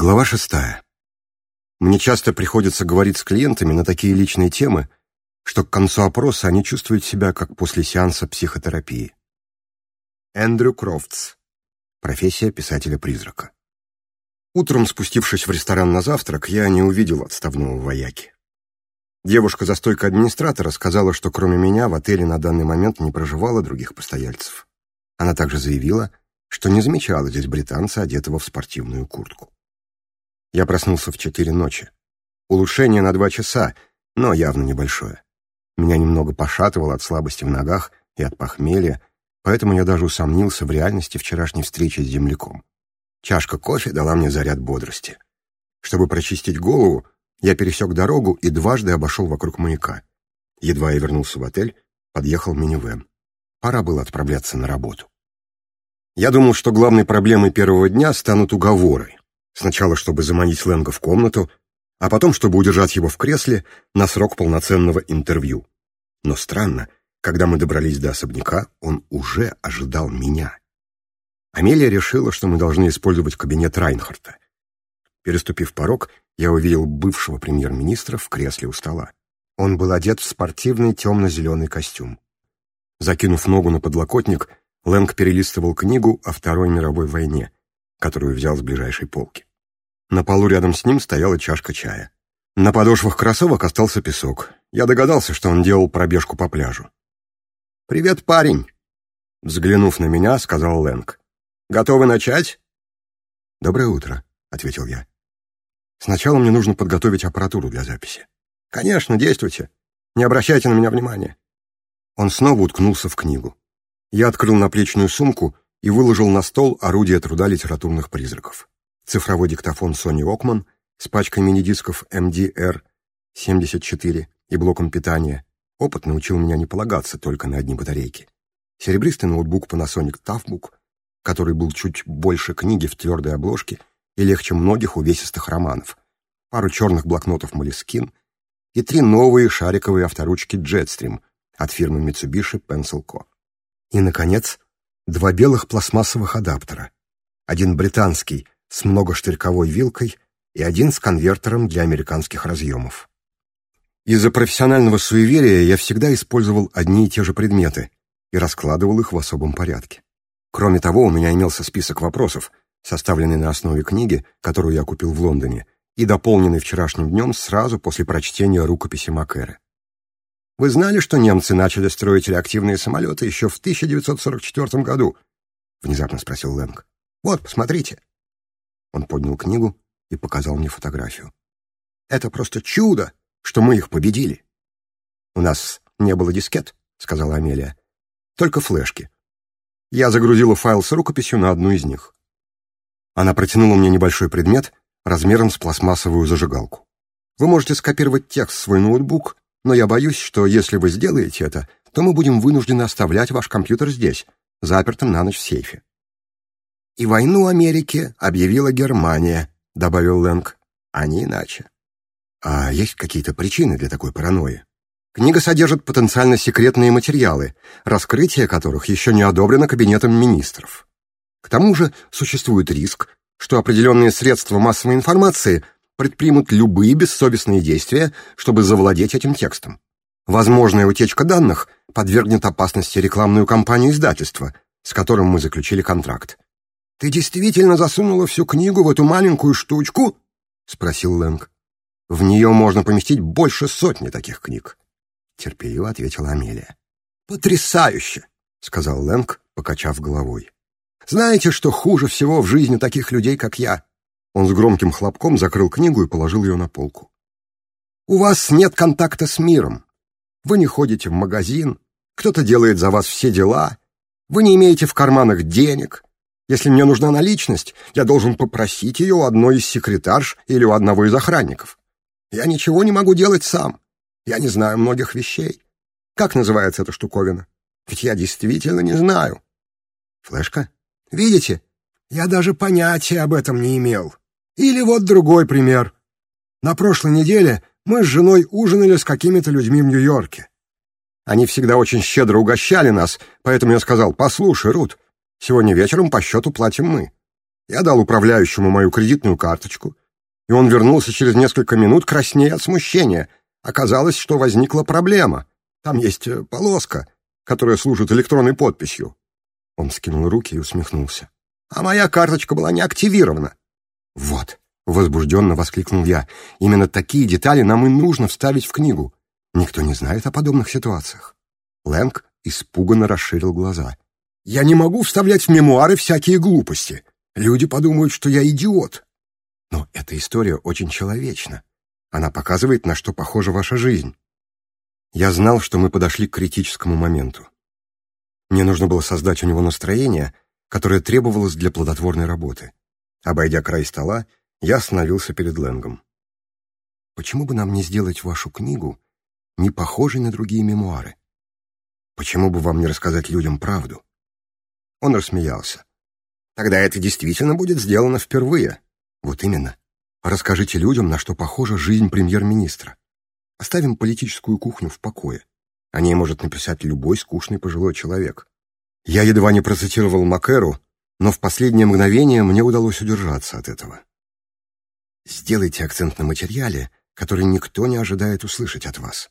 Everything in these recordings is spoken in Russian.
Глава шестая. Мне часто приходится говорить с клиентами на такие личные темы, что к концу опроса они чувствуют себя как после сеанса психотерапии. Эндрю Крофтс. Профессия писателя-призрака. Утром, спустившись в ресторан на завтрак, я не увидел отставного вояки. Девушка за стойкой администратора сказала, что кроме меня в отеле на данный момент не проживало других постояльцев. Она также заявила, что не замечала здесь британца, одетого в спортивную куртку. Я проснулся в четыре ночи. Улучшение на два часа, но явно небольшое. Меня немного пошатывало от слабости в ногах и от похмелья, поэтому я даже усомнился в реальности вчерашней встречи с земляком. Чашка кофе дала мне заряд бодрости. Чтобы прочистить голову, я пересек дорогу и дважды обошел вокруг маяка. Едва я вернулся в отель, подъехал минивэн. Пора было отправляться на работу. Я думал, что главной проблемой первого дня станут уговоры, Сначала, чтобы заманить Лэнга в комнату, а потом, чтобы удержать его в кресле на срок полноценного интервью. Но странно, когда мы добрались до особняка, он уже ожидал меня. Амелия решила, что мы должны использовать кабинет Райнхарта. Переступив порог, я увидел бывшего премьер-министра в кресле у стола. Он был одет в спортивный темно-зеленый костюм. Закинув ногу на подлокотник, Лэнг перелистывал книгу о Второй мировой войне, которую взял с ближайшей полки. На полу рядом с ним стояла чашка чая. На подошвах кроссовок остался песок. Я догадался, что он делал пробежку по пляжу. «Привет, парень!» Взглянув на меня, сказал Лэнг. «Готовы начать?» «Доброе утро», — ответил я. «Сначала мне нужно подготовить аппаратуру для записи». «Конечно, действуйте. Не обращайте на меня внимания». Он снова уткнулся в книгу. Я открыл наплечную сумку и выложил на стол орудие труда литературных призраков цифровой диктофон Sony Walkman с пачкой мини-дисков MDR-74 и блоком питания. Опыт научил меня не полагаться только на одни батарейки. Серебристый ноутбук Panasonic Toughbook, который был чуть больше книги в твердой обложке и легче многих увесистых романов, пару черных блокнотов Moleskine и три новые шариковые авторучки Jetstream от фирмы Mitsubishi Pencil Co. И, наконец, два белых пластмассовых адаптера. Один британский — с многоштырьковой вилкой и один с конвертером для американских разъемов. Из-за профессионального суеверия я всегда использовал одни и те же предметы и раскладывал их в особом порядке. Кроме того, у меня имелся список вопросов, составленный на основе книги, которую я купил в Лондоне, и дополненный вчерашним днем сразу после прочтения рукописи Макэра. Вы знали, что немцы начали строить реактивные самолеты еще в 1944 году? Внезапно спросил Лэнг. Вот, посмотрите. Он поднял книгу и показал мне фотографию. «Это просто чудо, что мы их победили!» «У нас не было дискет», — сказала Амелия. «Только флешки. Я загрузила файл с рукописью на одну из них». Она протянула мне небольшой предмет размером с пластмассовую зажигалку. «Вы можете скопировать текст в свой ноутбук, но я боюсь, что если вы сделаете это, то мы будем вынуждены оставлять ваш компьютер здесь, запертым на ночь в сейфе. И войну Америке объявила Германия, добавил Лэнг, а не иначе. А есть какие-то причины для такой паранойи? Книга содержит потенциально секретные материалы, раскрытие которых еще не одобрено Кабинетом министров. К тому же существует риск, что определенные средства массовой информации предпримут любые бессовестные действия, чтобы завладеть этим текстом. Возможная утечка данных подвергнет опасности рекламную кампанию издательства, с которым мы заключили контракт. «Ты действительно засунула всю книгу в эту маленькую штучку?» — спросил Лэнг. «В нее можно поместить больше сотни таких книг», — терпеливо ответила Амелия. «Потрясающе!» — сказал Лэнг, покачав головой. «Знаете, что хуже всего в жизни таких людей, как я?» Он с громким хлопком закрыл книгу и положил ее на полку. «У вас нет контакта с миром. Вы не ходите в магазин, кто-то делает за вас все дела, вы не имеете в карманах денег, если мне нужна наличность, я должен попросить ее у одной из секретарш или у одного из охранников. Я ничего не могу делать сам. Я не знаю многих вещей. Как называется эта штуковина? Ведь я действительно не знаю. Флешка? Видите? Я даже понятия об этом не имел. Или вот другой пример. На прошлой неделе мы с женой ужинали с какими-то людьми в Нью-Йорке. Они всегда очень щедро угощали нас, поэтому я сказал, «Послушай, Рут, Сегодня вечером по счету платим мы. Я дал управляющему мою кредитную карточку, и он вернулся через несколько минут краснее от смущения. Оказалось, что возникла проблема. Там есть э, полоска, которая служит электронной подписью. Он скинул руки и усмехнулся. А моя карточка была не активирована. Вот, возбужденно воскликнул я. Именно такие детали нам и нужно вставить в книгу. Никто не знает о подобных ситуациях. Лэнг испуганно расширил глаза. Я не могу вставлять в мемуары всякие глупости. Люди подумают, что я идиот. Но эта история очень человечна. Она показывает, на что похожа ваша жизнь. Я знал, что мы подошли к критическому моменту. Мне нужно было создать у него настроение, которое требовалось для плодотворной работы. Обойдя край стола, я остановился перед Лэнгом. «Почему бы нам не сделать вашу книгу не похожей на другие мемуары? Почему бы вам не рассказать людям правду? Он рассмеялся. Тогда это действительно будет сделано впервые. Вот именно. Расскажите людям, на что похожа жизнь премьер-министра. Оставим политическую кухню в покое. О ней может написать любой скучный пожилой человек. Я едва не процитировал Макеру, но в последнее мгновение мне удалось удержаться от этого. Сделайте акцент на материале, который никто не ожидает услышать от вас.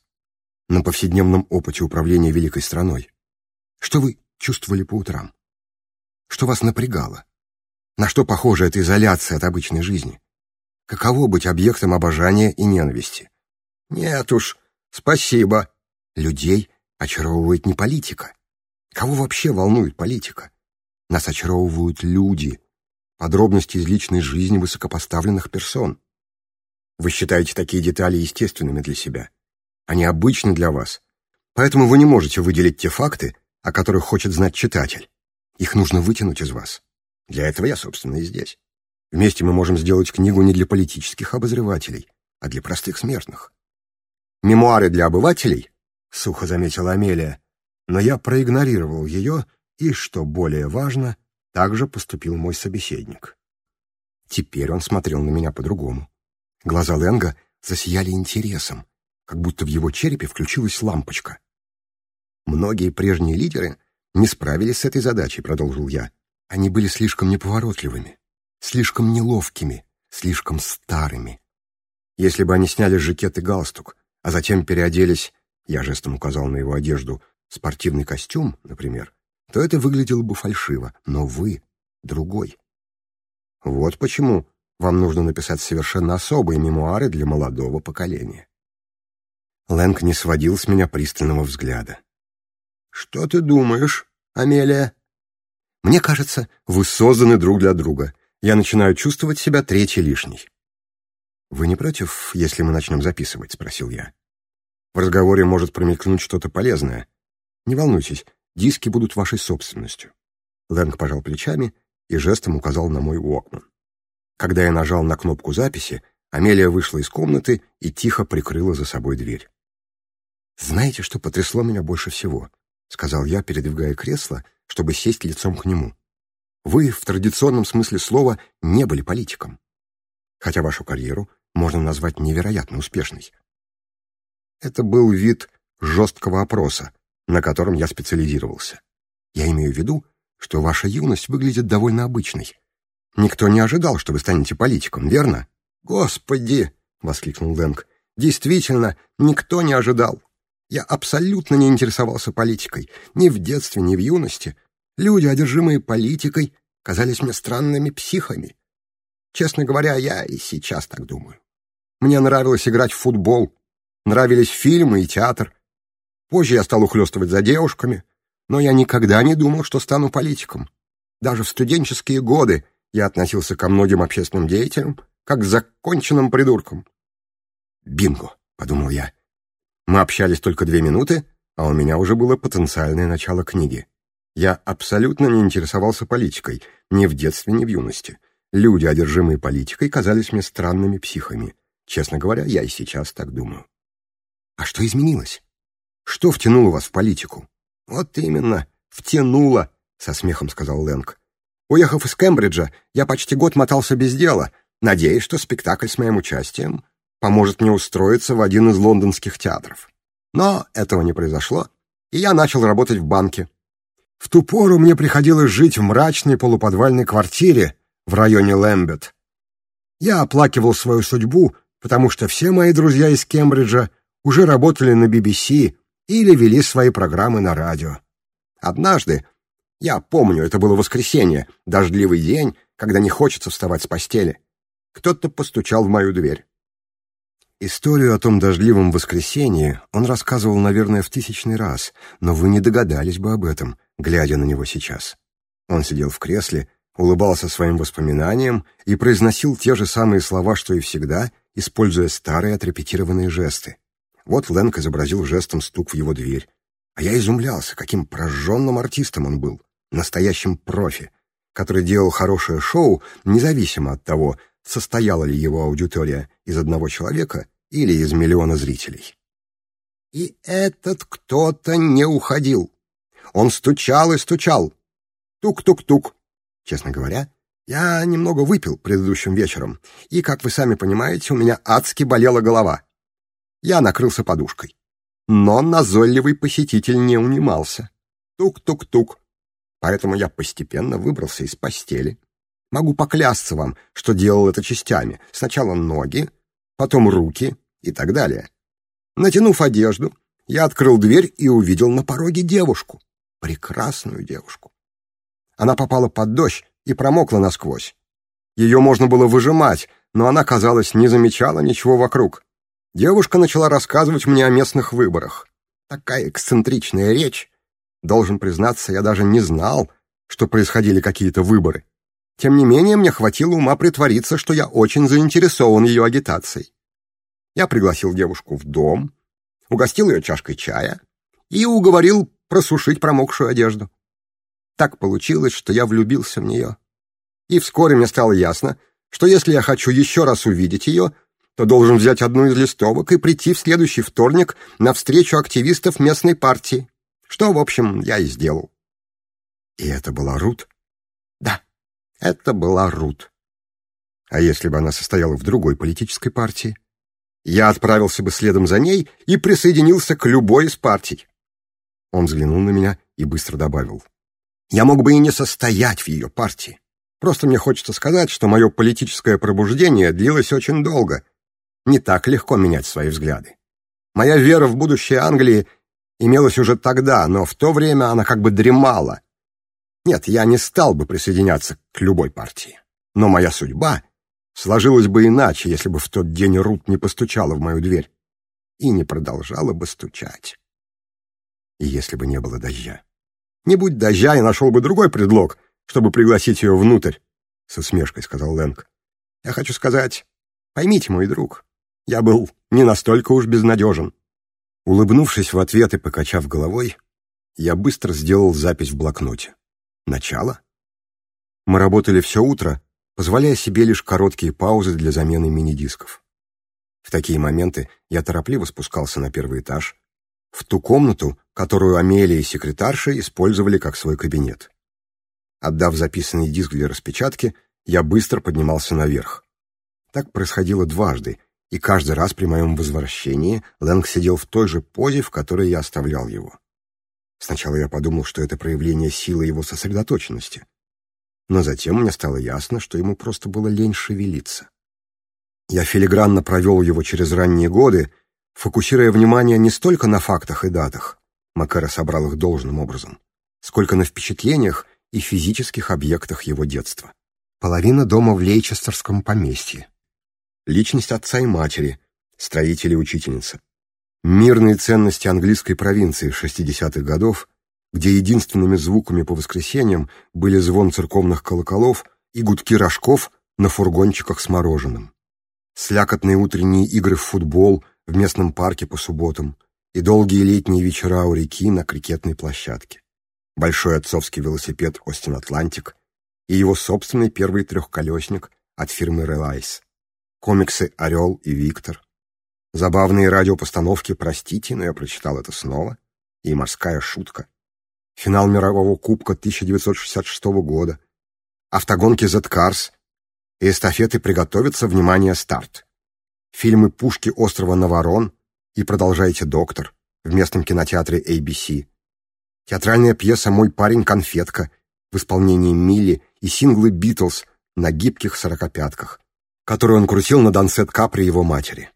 На повседневном опыте управления великой страной. Что вы чувствовали по утрам? Что вас напрягало? На что похожа эта изоляция от обычной жизни? Каково быть объектом обожания и ненависти? Нет уж, спасибо. Людей очаровывает не политика. Кого вообще волнует политика? Нас очаровывают люди, подробности из личной жизни высокопоставленных персон. Вы считаете такие детали естественными для себя. Они обычны для вас. Поэтому вы не можете выделить те факты, о которых хочет знать читатель. Их нужно вытянуть из вас. Для этого я, собственно, и здесь. Вместе мы можем сделать книгу не для политических обозревателей, а для простых смертных. «Мемуары для обывателей», — сухо заметила Амелия, но я проигнорировал ее, и, что более важно, также поступил мой собеседник. Теперь он смотрел на меня по-другому. Глаза Ленга засияли интересом, как будто в его черепе включилась лампочка. Многие прежние лидеры не справились с этой задачей, продолжил я. Они были слишком неповоротливыми, слишком неловкими, слишком старыми. Если бы они сняли жакет и галстук, а затем переоделись, я жестом указал на его одежду, спортивный костюм, например, то это выглядело бы фальшиво, но вы другой. Вот почему вам нужно написать совершенно особые мемуары для молодого поколения. Лэнг не сводил с меня пристального взгляда. «Что ты думаешь, Амелия?» «Мне кажется, вы созданы друг для друга. Я начинаю чувствовать себя третий лишний. «Вы не против, если мы начнем записывать?» — спросил я. «В разговоре может промелькнуть что-то полезное. Не волнуйтесь, диски будут вашей собственностью». Лэнг пожал плечами и жестом указал на мой Уокман. Когда я нажал на кнопку записи, Амелия вышла из комнаты и тихо прикрыла за собой дверь. «Знаете, что потрясло меня больше всего?» — сказал я, передвигая кресло, чтобы сесть лицом к нему. «Вы в традиционном смысле слова не были политиком, хотя вашу карьеру можно назвать невероятно успешной». Это был вид жесткого опроса, на котором я специализировался. Я имею в виду, что ваша юность выглядит довольно обычной. Никто не ожидал, что вы станете политиком, верно? «Господи!» — воскликнул Лэнг. «Действительно, никто не ожидал!» Я абсолютно не интересовался политикой, ни в детстве, ни в юности. Люди, одержимые политикой, казались мне странными психами. Честно говоря, я и сейчас так думаю. Мне нравилось играть в футбол, нравились фильмы и театр. Позже я стал ухлёстывать за девушками, но я никогда не думал, что стану политиком. Даже в студенческие годы я относился ко многим общественным деятелям как к законченным придуркам. «Бинго!» — подумал я. Мы общались только две минуты, а у меня уже было потенциальное начало книги. Я абсолютно не интересовался политикой, ни в детстве, ни в юности. Люди, одержимые политикой, казались мне странными психами. Честно говоря, я и сейчас так думаю. А что изменилось? Что втянуло вас в политику? Вот именно, втянуло, со смехом сказал Лэнг. Уехав из Кембриджа, я почти год мотался без дела, надеясь, что спектакль с моим участием поможет мне устроиться в один из лондонских театров. Но этого не произошло, и я начал работать в банке. В ту пору мне приходилось жить в мрачной полуподвальной квартире в районе Лэмбет. Я оплакивал свою судьбу, потому что все мои друзья из Кембриджа уже работали на BBC или вели свои программы на радио. Однажды, я помню, это было воскресенье, дождливый день, когда не хочется вставать с постели, кто-то постучал в мою дверь. Историю о том дождливом воскресенье он рассказывал, наверное, в тысячный раз, но вы не догадались бы об этом, глядя на него сейчас. Он сидел в кресле, улыбался своим воспоминаниям и произносил те же самые слова, что и всегда, используя старые отрепетированные жесты. Вот Лэнг изобразил жестом стук в его дверь. А я изумлялся, каким прожженным артистом он был, настоящим профи, который делал хорошее шоу, независимо от того, состояла ли его аудитория из одного человека или из миллиона зрителей. И этот кто-то не уходил. Он стучал и стучал. Тук-тук-тук. Честно говоря, я немного выпил предыдущим вечером, и, как вы сами понимаете, у меня адски болела голова. Я накрылся подушкой. Но назойливый посетитель не унимался. Тук-тук-тук. Поэтому я постепенно выбрался из постели, Могу поклясться вам, что делал это частями. Сначала ноги, потом руки и так далее. Натянув одежду, я открыл дверь и увидел на пороге девушку. Прекрасную девушку. Она попала под дождь и промокла насквозь. Ее можно было выжимать, но она, казалось, не замечала ничего вокруг. Девушка начала рассказывать мне о местных выборах. Такая эксцентричная речь. Должен признаться, я даже не знал, что происходили какие-то выборы. Тем не менее, мне хватило ума притвориться, что я очень заинтересован ее агитацией. Я пригласил девушку в дом, угостил ее чашкой чая и уговорил просушить промокшую одежду. Так получилось, что я влюбился в нее. И вскоре мне стало ясно, что если я хочу еще раз увидеть ее, то должен взять одну из листовок и прийти в следующий вторник на встречу активистов местной партии, что, в общем, я и сделал. И это была Рут. Это была Рут. А если бы она состояла в другой политической партии? Я отправился бы следом за ней и присоединился к любой из партий. Он взглянул на меня и быстро добавил. Я мог бы и не состоять в ее партии. Просто мне хочется сказать, что мое политическое пробуждение длилось очень долго. Не так легко менять свои взгляды. Моя вера в будущее Англии имелась уже тогда, но в то время она как бы дремала — нет, я не стал бы присоединяться к любой партии. Но моя судьба сложилась бы иначе, если бы в тот день Рут не постучала в мою дверь и не продолжала бы стучать. И если бы не было дождя. Не будь дождя, я нашел бы другой предлог, чтобы пригласить ее внутрь, — с усмешкой сказал Лэнг. Я хочу сказать, поймите, мой друг, я был не настолько уж безнадежен. Улыбнувшись в ответ и покачав головой, я быстро сделал запись в блокноте. Начало? Мы работали все утро, позволяя себе лишь короткие паузы для замены мини-дисков. В такие моменты я торопливо спускался на первый этаж, в ту комнату, которую Амелия и секретарша использовали как свой кабинет. Отдав записанный диск для распечатки, я быстро поднимался наверх. Так происходило дважды, и каждый раз при моем возвращении Лэнг сидел в той же позе, в которой я оставлял его. Сначала я подумал, что это проявление силы его сосредоточенности. Но затем мне стало ясно, что ему просто было лень шевелиться. Я филигранно провел его через ранние годы, фокусируя внимание не столько на фактах и датах, Макара собрал их должным образом, сколько на впечатлениях и физических объектах его детства. Половина дома в Лейчестерском поместье. Личность отца и матери, строители и учительница. Мирные ценности английской провинции 60-х годов, где единственными звуками по воскресеньям были звон церковных колоколов и гудки рожков на фургончиках с мороженым. Слякотные утренние игры в футбол в местном парке по субботам и долгие летние вечера у реки на крикетной площадке. Большой отцовский велосипед «Остин Атлантик» и его собственный первый трехколесник от фирмы «Релайс». Комиксы «Орел» и «Виктор», Забавные радиопостановки, простите, но я прочитал это снова. И морская шутка. Финал мирового кубка 1966 года. Автогонки Z-Cars. И эстафеты приготовятся, внимание, старт. Фильмы «Пушки острова Наворон» и «Продолжайте, доктор» в местном кинотеатре ABC. Театральная пьеса «Мой парень конфетка» в исполнении Милли и синглы «Битлз» на гибких сорокопятках, которые он крутил на дансет капри его матери.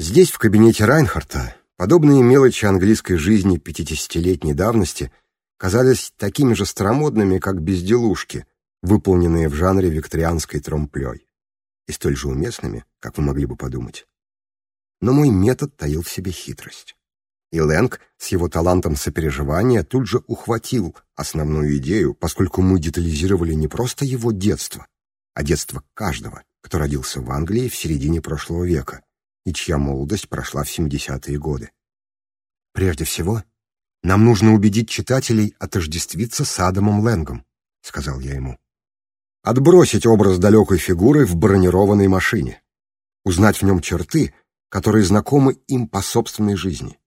Здесь, в кабинете Райнхарта, подобные мелочи английской жизни пятидесятилетней давности казались такими же старомодными, как безделушки, выполненные в жанре викторианской тромплей, и столь же уместными, как вы могли бы подумать. Но мой метод таил в себе хитрость. И Лэнг с его талантом сопереживания тут же ухватил основную идею, поскольку мы детализировали не просто его детство, а детство каждого, кто родился в Англии в середине прошлого века — и чья молодость прошла в 70-е годы. «Прежде всего, нам нужно убедить читателей отождествиться с Адамом Лэнгом», — сказал я ему. «Отбросить образ далекой фигуры в бронированной машине. Узнать в нем черты, которые знакомы им по собственной жизни.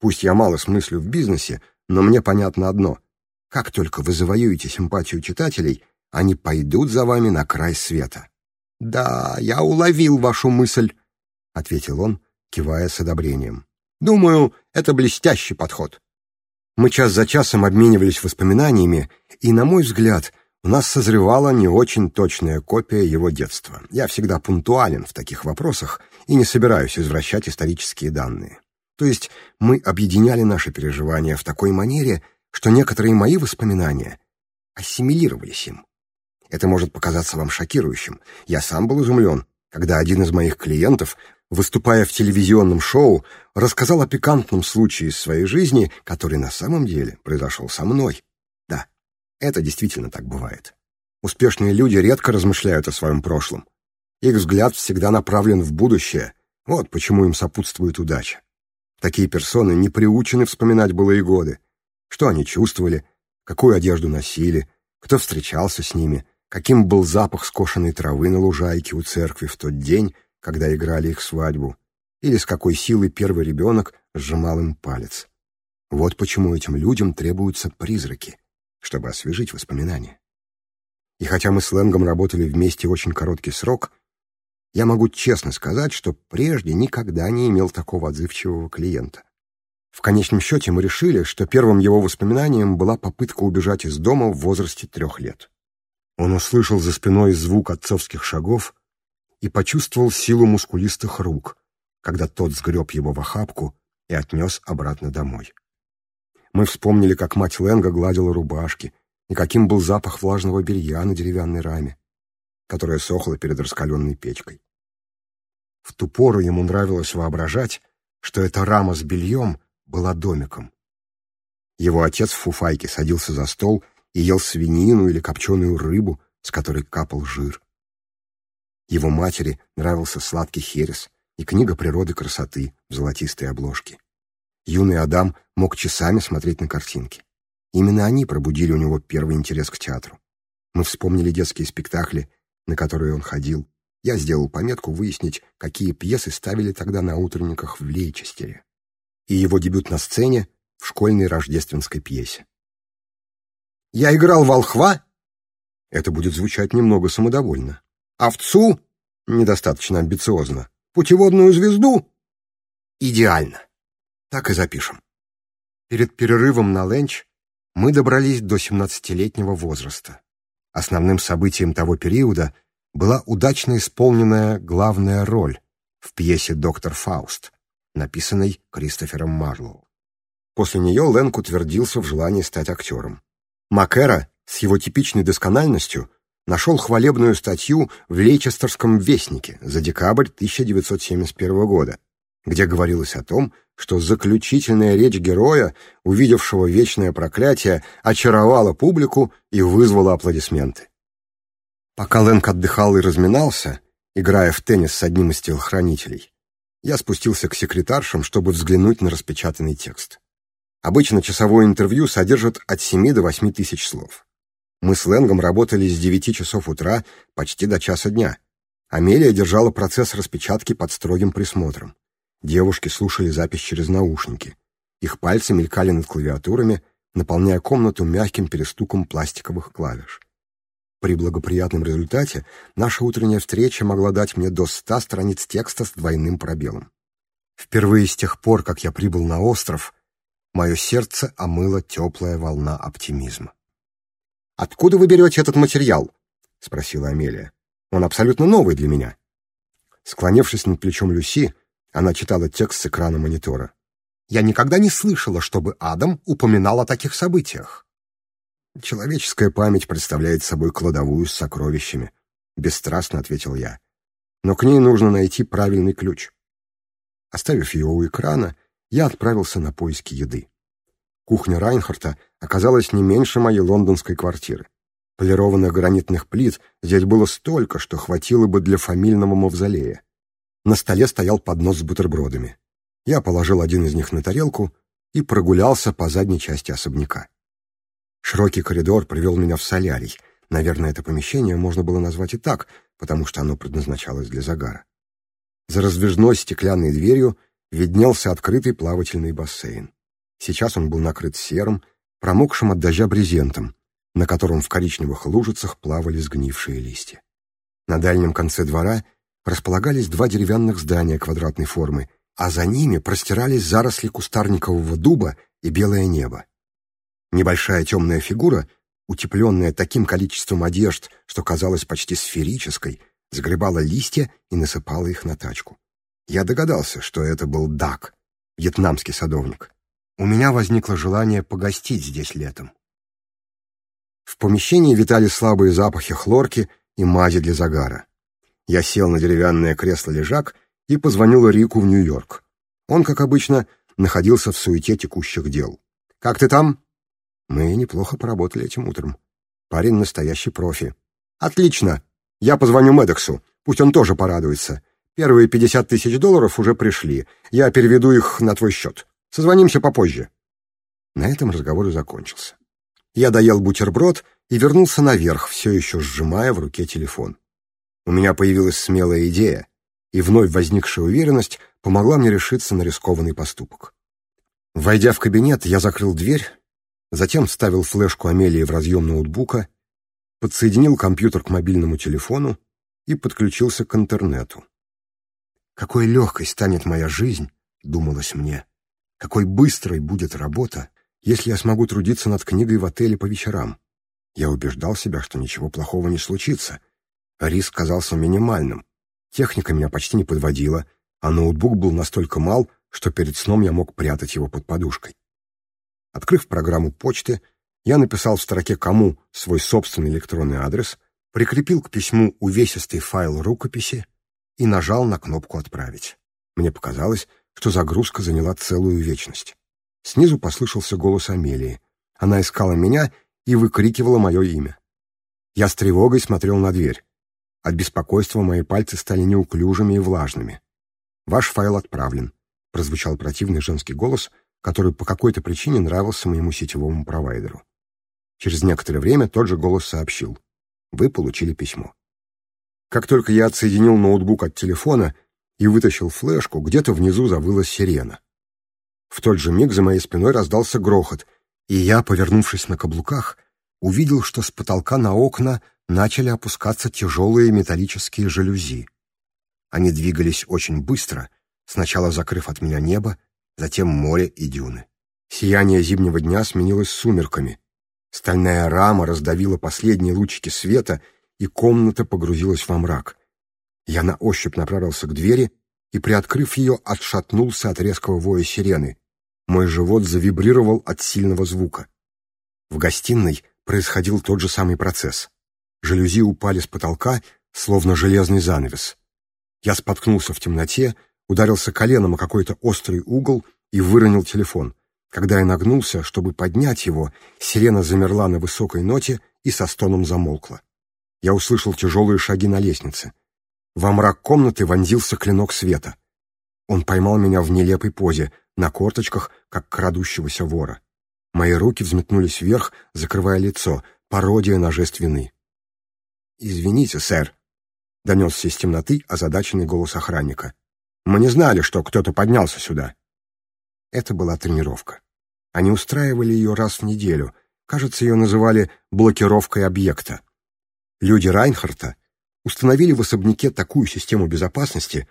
Пусть я мало смыслю в бизнесе, но мне понятно одно. Как только вы завоюете симпатию читателей, они пойдут за вами на край света». «Да, я уловил вашу мысль», — ответил он, кивая с одобрением. «Думаю, это блестящий подход». Мы час за часом обменивались воспоминаниями, и, на мой взгляд, у нас созревала не очень точная копия его детства. Я всегда пунктуален в таких вопросах и не собираюсь извращать исторические данные. То есть мы объединяли наши переживания в такой манере, что некоторые мои воспоминания ассимилировались им. Это может показаться вам шокирующим. Я сам был изумлен, когда один из моих клиентов выступая в телевизионном шоу, рассказал о пикантном случае из своей жизни, который на самом деле произошел со мной. Да, это действительно так бывает. Успешные люди редко размышляют о своем прошлом. Их взгляд всегда направлен в будущее. Вот почему им сопутствует удача. Такие персоны не приучены вспоминать былые годы. Что они чувствовали, какую одежду носили, кто встречался с ними, каким был запах скошенной травы на лужайке у церкви в тот день, когда играли их свадьбу, или с какой силой первый ребенок сжимал им палец. Вот почему этим людям требуются призраки, чтобы освежить воспоминания. И хотя мы с Лэнгом работали вместе очень короткий срок, я могу честно сказать, что прежде никогда не имел такого отзывчивого клиента. В конечном счете мы решили, что первым его воспоминанием была попытка убежать из дома в возрасте трех лет. Он услышал за спиной звук отцовских шагов, и почувствовал силу мускулистых рук, когда тот сгреб его в охапку и отнес обратно домой. Мы вспомнили, как мать Лэнга гладила рубашки, и каким был запах влажного белья на деревянной раме, которая сохла перед раскаленной печкой. В ту пору ему нравилось воображать, что эта рама с бельем была домиком. Его отец в фуфайке садился за стол и ел свинину или копченую рыбу, с которой капал жир. Его матери нравился сладкий херес и книга природы красоты в золотистой обложке. Юный Адам мог часами смотреть на картинки. Именно они пробудили у него первый интерес к театру. Мы вспомнили детские спектакли, на которые он ходил. Я сделал пометку выяснить, какие пьесы ставили тогда на утренниках в Лейчестере. И его дебют на сцене в школьной рождественской пьесе. «Я играл волхва?» Это будет звучать немного самодовольно овцу — недостаточно амбициозно, путеводную звезду — идеально. Так и запишем. Перед перерывом на ленч мы добрались до 17-летнего возраста. Основным событием того периода была удачно исполненная главная роль в пьесе «Доктор Фауст», написанной Кристофером Марлоу. После нее Лэнг утвердился в желании стать актером. Макера с его типичной доскональностью — нашел хвалебную статью в Лейчестерском вестнике за декабрь 1971 года, где говорилось о том, что заключительная речь героя, увидевшего вечное проклятие, очаровала публику и вызвала аплодисменты. Пока Лэнг отдыхал и разминался, играя в теннис с одним из телохранителей, я спустился к секретаршам, чтобы взглянуть на распечатанный текст. Обычно часовое интервью содержит от 7 до 8 тысяч слов. Мы с Лэнгом работали с 9 часов утра почти до часа дня. Амелия держала процесс распечатки под строгим присмотром. Девушки слушали запись через наушники. Их пальцы мелькали над клавиатурами, наполняя комнату мягким перестуком пластиковых клавиш. При благоприятном результате наша утренняя встреча могла дать мне до ста страниц текста с двойным пробелом. Впервые с тех пор, как я прибыл на остров, мое сердце омыла теплая волна оптимизма. Откуда вы берете этот материал? спросила Амелия. Он абсолютно новый для меня. Склонившись над плечом Люси, она читала текст с экрана монитора. Я никогда не слышала, чтобы Адам упоминал о таких событиях. Человеческая память представляет собой кладовую с сокровищами, бесстрастно ответил я. Но к ней нужно найти правильный ключ. Оставив его у экрана, я отправился на поиски еды. Кухня Райнхарта оказалась не меньше моей лондонской квартиры. Полированных гранитных плит здесь было столько, что хватило бы для фамильного мавзолея. На столе стоял поднос с бутербродами. Я положил один из них на тарелку и прогулялся по задней части особняка. Широкий коридор привел меня в солярий. Наверное, это помещение можно было назвать и так, потому что оно предназначалось для загара. За раздвижной стеклянной дверью виднелся открытый плавательный бассейн. Сейчас он был накрыт серым, промокшим от дождя брезентом, на котором в коричневых лужицах плавали сгнившие листья. На дальнем конце двора располагались два деревянных здания квадратной формы, а за ними простирались заросли кустарникового дуба и белое небо. Небольшая темная фигура, утепленная таким количеством одежд, что казалась почти сферической, сгребала листья и насыпала их на тачку. Я догадался, что это был Дак, вьетнамский садовник у меня возникло желание погостить здесь летом. В помещении витали слабые запахи хлорки и мази для загара. Я сел на деревянное кресло-лежак и позвонил Рику в Нью-Йорк. Он, как обычно, находился в суете текущих дел. «Как ты там?» «Мы неплохо поработали этим утром. Парень настоящий профи». «Отлично! Я позвоню Медексу. Пусть он тоже порадуется. Первые пятьдесят тысяч долларов уже пришли. Я переведу их на твой счет». Созвонимся попозже. На этом разговор и закончился. Я доел бутерброд и вернулся наверх, все еще сжимая в руке телефон. У меня появилась смелая идея, и вновь возникшая уверенность помогла мне решиться на рискованный поступок. Войдя в кабинет, я закрыл дверь, затем вставил флешку Амелии в разъем ноутбука, подсоединил компьютер к мобильному телефону и подключился к интернету. «Какой легкой станет моя жизнь», — думалось мне, — какой быстрой будет работа, если я смогу трудиться над книгой в отеле по вечерам. Я убеждал себя, что ничего плохого не случится. Риск казался минимальным. Техника меня почти не подводила, а ноутбук был настолько мал, что перед сном я мог прятать его под подушкой. Открыв программу почты, я написал в строке «Кому» свой собственный электронный адрес, прикрепил к письму увесистый файл рукописи и нажал на кнопку «Отправить». Мне показалось, что загрузка заняла целую вечность. Снизу послышался голос Амелии. Она искала меня и выкрикивала мое имя. Я с тревогой смотрел на дверь. От беспокойства мои пальцы стали неуклюжими и влажными. «Ваш файл отправлен», — прозвучал противный женский голос, который по какой-то причине нравился моему сетевому провайдеру. Через некоторое время тот же голос сообщил. «Вы получили письмо». Как только я отсоединил ноутбук от телефона, и вытащил флешку, где-то внизу завыла сирена. В тот же миг за моей спиной раздался грохот, и я, повернувшись на каблуках, увидел, что с потолка на окна начали опускаться тяжелые металлические жалюзи. Они двигались очень быстро, сначала закрыв от меня небо, затем море и дюны. Сияние зимнего дня сменилось сумерками. Стальная рама раздавила последние лучики света, и комната погрузилась во мрак — я на ощупь направился к двери и, приоткрыв ее, отшатнулся от резкого воя сирены. Мой живот завибрировал от сильного звука. В гостиной происходил тот же самый процесс. Жалюзи упали с потолка, словно железный занавес. Я споткнулся в темноте, ударился коленом о какой-то острый угол и выронил телефон. Когда я нагнулся, чтобы поднять его, сирена замерла на высокой ноте и со стоном замолкла. Я услышал тяжелые шаги на лестнице — во мрак комнаты вонзился клинок света. Он поймал меня в нелепой позе, на корточках, как крадущегося вора. Мои руки взметнулись вверх, закрывая лицо, пародия на жест вины. «Извините, сэр», — донесся из темноты озадаченный голос охранника. «Мы не знали, что кто-то поднялся сюда». Это была тренировка. Они устраивали ее раз в неделю. Кажется, ее называли «блокировкой объекта». Люди Райнхарта установили в особняке такую систему безопасности,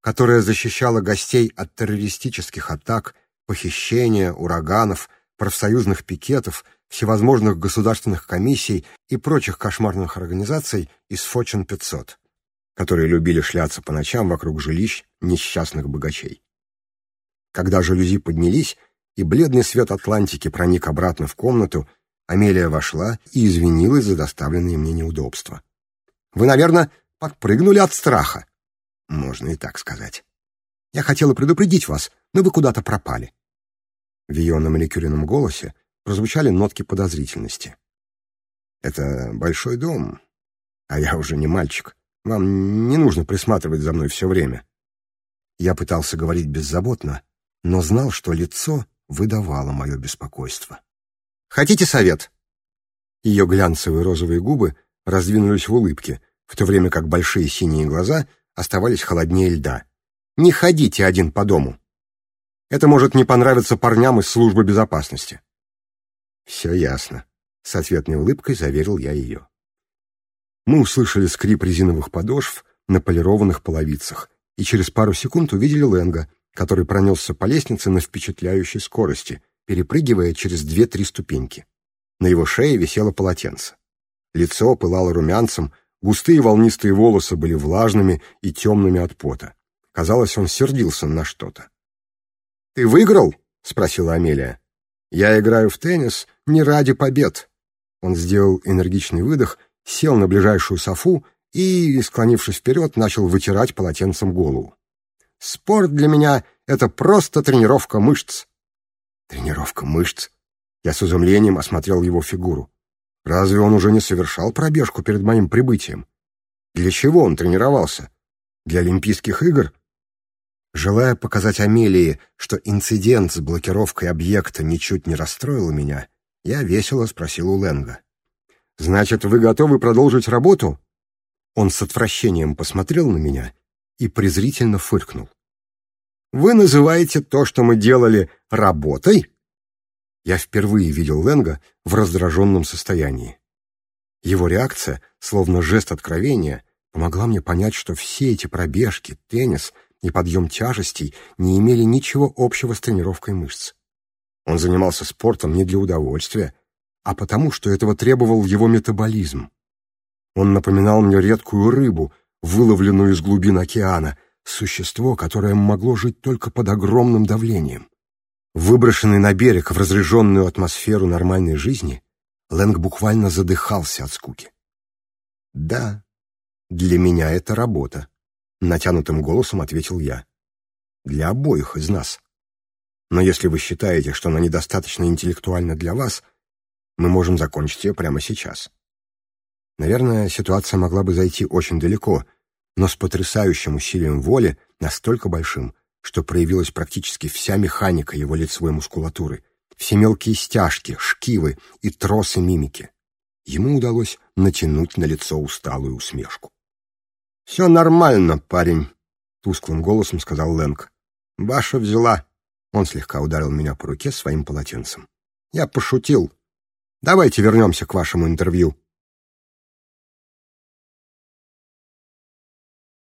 которая защищала гостей от террористических атак, похищения, ураганов, профсоюзных пикетов, всевозможных государственных комиссий и прочих кошмарных организаций из Фочин 500, которые любили шляться по ночам вокруг жилищ несчастных богачей. Когда жалюзи поднялись, и бледный свет Атлантики проник обратно в комнату, Амелия вошла и извинилась за доставленные мне неудобства. Вы, наверное, подпрыгнули от страха. Можно и так сказать. Я хотела предупредить вас, но вы куда-то пропали. В ее наманикюренном голосе прозвучали нотки подозрительности. Это большой дом, а я уже не мальчик. Вам не нужно присматривать за мной все время. Я пытался говорить беззаботно, но знал, что лицо выдавало мое беспокойство. «Хотите совет?» Ее глянцевые розовые губы раздвинулись в улыбке, в то время как большие синие глаза оставались холоднее льда. «Не ходите один по дому!» Это может не понравиться парням из службы безопасности. Все ясно. С ответной улыбкой заверил я ее. Мы услышали скрип резиновых подошв на полированных половицах и через пару секунд увидели Лэнга, который пронесся по лестнице на впечатляющей скорости, перепрыгивая через две-три ступеньки. На его шее висело полотенце. Лицо пылало румянцем, густые волнистые волосы были влажными и темными от пота. Казалось, он сердился на что-то. «Ты выиграл?» — спросила Амелия. «Я играю в теннис не ради побед». Он сделал энергичный выдох, сел на ближайшую софу и, склонившись вперед, начал вытирать полотенцем голову. «Спорт для меня — это просто тренировка мышц». «Тренировка мышц?» Я с изумлением осмотрел его фигуру. Разве он уже не совершал пробежку перед моим прибытием? Для чего он тренировался? Для Олимпийских игр? Желая показать Амелии, что инцидент с блокировкой объекта ничуть не расстроил меня, я весело спросил у Лэнга. «Значит, вы готовы продолжить работу?» Он с отвращением посмотрел на меня и презрительно фыркнул. «Вы называете то, что мы делали, работой?» Я впервые видел Лэнга в раздраженном состоянии. Его реакция, словно жест откровения, помогла мне понять, что все эти пробежки, теннис и подъем тяжестей не имели ничего общего с тренировкой мышц. Он занимался спортом не для удовольствия, а потому, что этого требовал его метаболизм. Он напоминал мне редкую рыбу, выловленную из глубин океана, существо, которое могло жить только под огромным давлением. Выброшенный на берег в разряженную атмосферу нормальной жизни, Лэнг буквально задыхался от скуки. «Да, для меня это работа», — натянутым голосом ответил я. «Для обоих из нас. Но если вы считаете, что она недостаточно интеллектуальна для вас, мы можем закончить ее прямо сейчас». Наверное, ситуация могла бы зайти очень далеко, но с потрясающим усилием воли, настолько большим, что проявилась практически вся механика его лицевой мускулатуры, все мелкие стяжки, шкивы и тросы мимики. Ему удалось натянуть на лицо усталую усмешку. «Все нормально, парень», — тусклым голосом сказал Лэнг. «Баша взяла». Он слегка ударил меня по руке своим полотенцем. «Я пошутил. Давайте вернемся к вашему интервью».